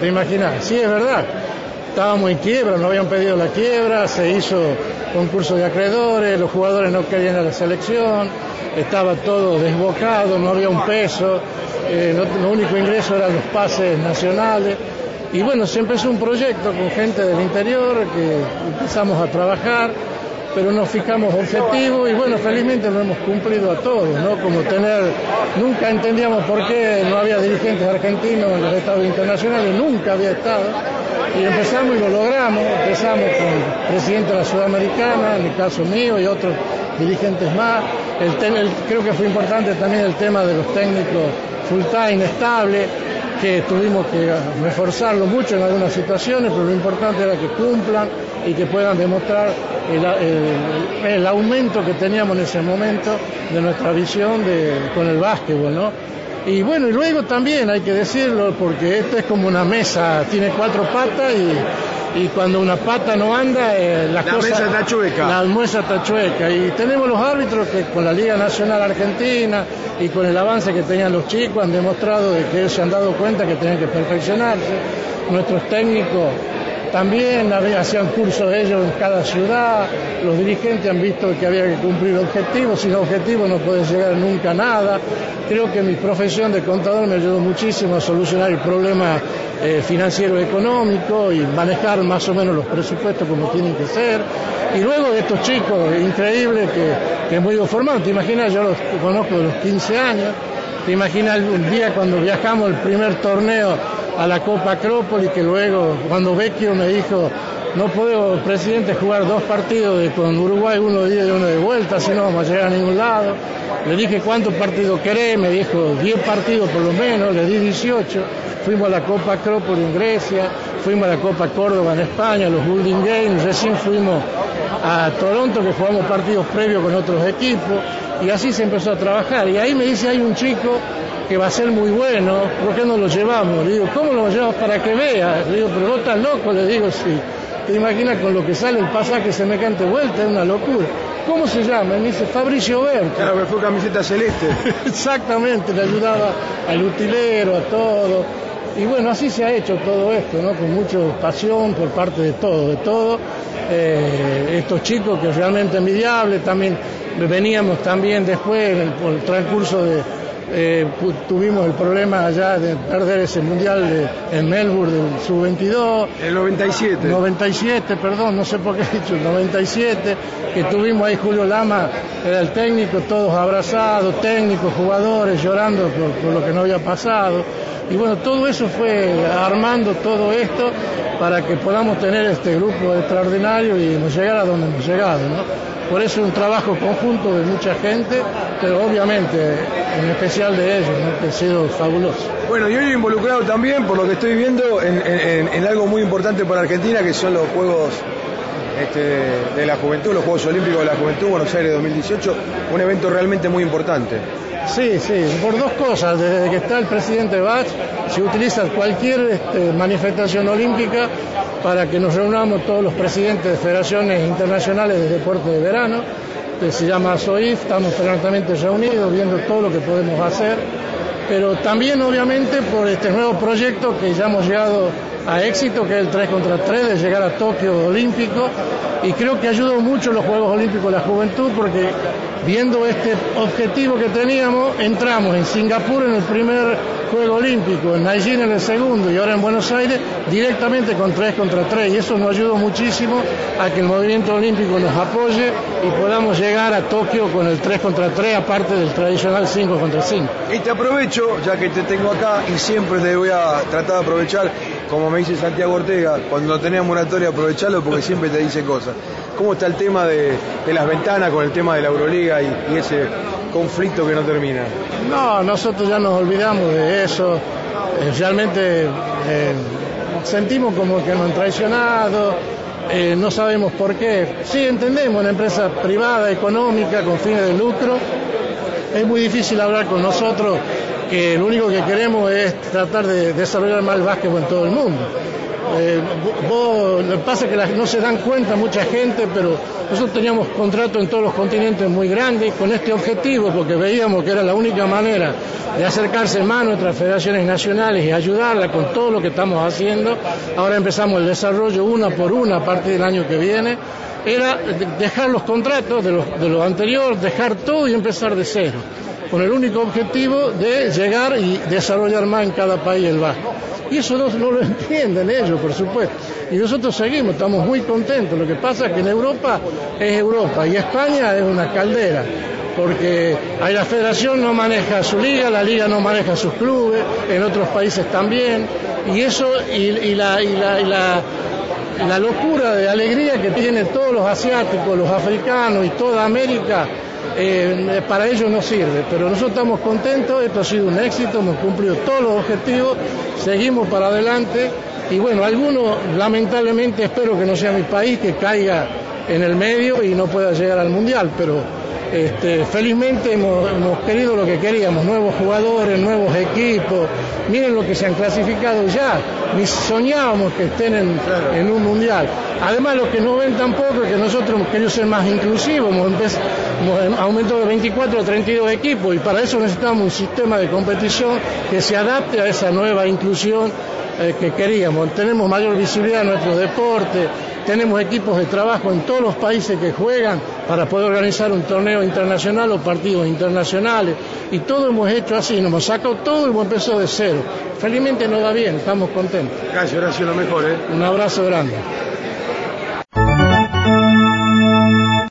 te imaginas. Sí, es verdad. Estábamos en quiebra, no habían pedido la quiebra, se hizo concurso de acreedores, los jugadores no querían a la selección, estaba todo desbocado, no había un peso, eh, lo único ingreso eran los pases nacionales. Y bueno, se empezó un proyecto con gente del interior que empezamos a trabajar pero nos fijamos objetivos y bueno, felizmente lo hemos cumplido a todos, ¿no? Como tener, nunca entendíamos por qué no había dirigentes argentinos en los estados internacionales, nunca había estado, y empezamos y lo logramos, empezamos con el presidente de la Sudamericana, en el caso mío y otros dirigentes más, el, creo que fue importante también el tema de los técnicos full time estable, que tuvimos que reforzarlo mucho en algunas situaciones, pero lo importante era que cumplan y que puedan demostrar el, aumento que teníamos en ese momento de nuestra visión de, con el básquetbol, ¿no? Y bueno, y luego también hay que decirlo, porque esto es como una mesa, tiene cuatro patas y, y cuando una pata no anda, eh, la, mesa está chueca. La mesa está chueca. Y tenemos los árbitros que con la Liga Nacional Argentina y con el avance que tenían los chicos han demostrado de que ellos se han dado cuenta que tenían que perfeccionarse. Nuestros técnicos también hacían cursos ellos en cada ciudad, los dirigentes han visto que había que cumplir objetivos, sin objetivos no puede llegar nunca a nada. Creo que mi profesión de contador me ayudó muchísimo a solucionar el problema eh, financiero económico y manejar más o menos los presupuestos como tienen que ser. Y luego estos chicos increíbles que, que muy formados, te imaginas, yo los conozco de los 15 años, te imaginas un día cuando viajamos el primer torneo a la Copa Acrópolis, que luego cuando Vecchio me dijo, no puedo, presidente, jugar dos partidos con Uruguay, uno de ida y uno de vuelta, si no vamos a llegar a ningún lado. Le dije, ¿cuántos partidos querés? Me dijo, 10 partidos por lo menos, le di 18. Fuimos a la Copa Acrópolis en Grecia, fuimos a la Copa Córdoba en España, los Building Games, recién fuimos a Toronto que jugamos partidos previos con otros equipos y así se empezó a trabajar. Y ahí me dice, hay un chico que va a ser muy bueno, ¿por qué no lo llevamos? Le digo, ¿cómo lo llevamos para que vea? Le digo, pero vos estás loco, le digo, sí. ¿Te imaginas con lo que sale el pasaje semejante vuelta? Es una locura. ¿Cómo se llama? Me dice Fabricio Berto. Claro, que fue camiseta celeste. Exactamente, le ayudaba al utilero, a todo. Y bueno, así se ha hecho todo esto, ¿no? Con mucha pasión por parte de todo, de todo. Eh, estos chicos que realmente envidiables, también veníamos también después, por el transcurso de, eh, tuvimos el problema allá de perder ese mundial de, en Melbourne del sub-22. El 97. 97, perdón, no sé por qué he dicho, el 97, que tuvimos ahí Julio Lama, era el técnico, todos abrazados, técnicos, jugadores, llorando por, lo que no había pasado. Y bueno, todo eso fue armando todo esto para que podamos tener este grupo extraordinario y nos llegar a donde hemos llegado, ¿no? Por eso es un trabajo conjunto de mucha gente, pero obviamente en especial de ellos, que ha sido fabuloso. Bueno, yo he involucrado también, por lo que estoy viendo, en, algo muy importante para Argentina, que son los Juegos este, de la Juventud, los Juegos Olímpicos de la Juventud Buenos Aires 2018, un evento realmente muy importante. Sí, sí, por dos cosas. Desde que está el presidente Bach, se utiliza cualquier este, manifestación olímpica para que nos reunamos todos los presidentes de federaciones internacionales de deporte de verano, que se llama SOIF, estamos permanentemente reunidos viendo todo lo que podemos hacer, pero también obviamente por este nuevo proyecto que ya hemos llegado a éxito, que es el 3 contra 3, de llegar a Tokio Olímpico, y creo que ayudó mucho los Juegos Olímpicos de la Juventud, porque viendo este objetivo que teníamos, entramos en Singapur en el primer Juego Olímpico, en Nanjing en el segundo y ahora en Buenos Aires directamente con 3 contra 3 y eso nos ayudó muchísimo a que el movimiento olímpico nos apoye y podamos llegar a Tokio con el 3 contra 3 aparte del tradicional 5 contra 5. Y te aprovecho, ya que te tengo acá y siempre te voy a tratar de aprovechar, como me dice Santiago Ortega, cuando tenés moratoria aprovecharlo porque siempre te dice cosas. ¿Cómo está el tema de, las ventanas con el tema de la Euroliga y, ese conflicto que no termina? No, nosotros ya nos olvidamos de eso. Eh, realmente eh, sentimos como que nos han traicionado, eh, no sabemos por qué. Sí, entendemos, una empresa privada, económica, con fines de lucro. Es muy difícil hablar con nosotros que lo único que queremos es tratar de desarrollar más el básquetbol en todo el mundo. Eh, vos, pasa es que no se dan cuenta mucha gente, pero nosotros teníamos contratos en todos los continentes muy grandes con este objetivo, porque veíamos que era la única manera de acercarse más a nuestras federaciones nacionales y ayudarla con todo lo que estamos haciendo. Ahora empezamos el desarrollo una por una a partir del año que viene. Era dejar los contratos de lo, de lo anterior, dejar todo y empezar de cero, con el único objetivo de llegar y desarrollar más en cada país el básquet. Y eso no, no, lo entienden ellos, por supuesto. Y nosotros seguimos, estamos muy contentos. Lo que pasa es que en Europa es Europa y España es una caldera porque la federación no maneja su liga, la liga no maneja sus clubes, en otros países también, y eso, y, y, la, y, la, y la, la, locura de alegría que tienen todos los asiáticos, los africanos y toda América, eh, para ellos no sirve, pero nosotros estamos contentos, esto ha sido un éxito, hemos cumplido todos los objetivos, seguimos para adelante, y bueno, algunos lamentablemente espero que no sea mi país, que caiga en el medio y no pueda llegar al Mundial, pero este, felizmente hemos, hemos, querido lo que queríamos, nuevos jugadores, nuevos equipos. Miren lo que se han clasificado ya. Ni soñábamos que estén en, claro. en un mundial. Además, lo que no ven tampoco es que nosotros hemos querido ser más inclusivos. Hemos, hemos aumentado de 24 a 32 equipos y para eso necesitamos un sistema de competición que se adapte a esa nueva inclusión eh, que queríamos. Tenemos mayor visibilidad en nuestro deporte, tenemos equipos de trabajo en todos los países que juegan para poder organizar un torneo internacional o partidos internacionales. Y todo hemos hecho así, nos hemos sacado todo y hemos empezado de cero. Felizmente nos va bien, estamos contentos. Gracias, Horacio, lo mejor. ¿eh? Un abrazo grande.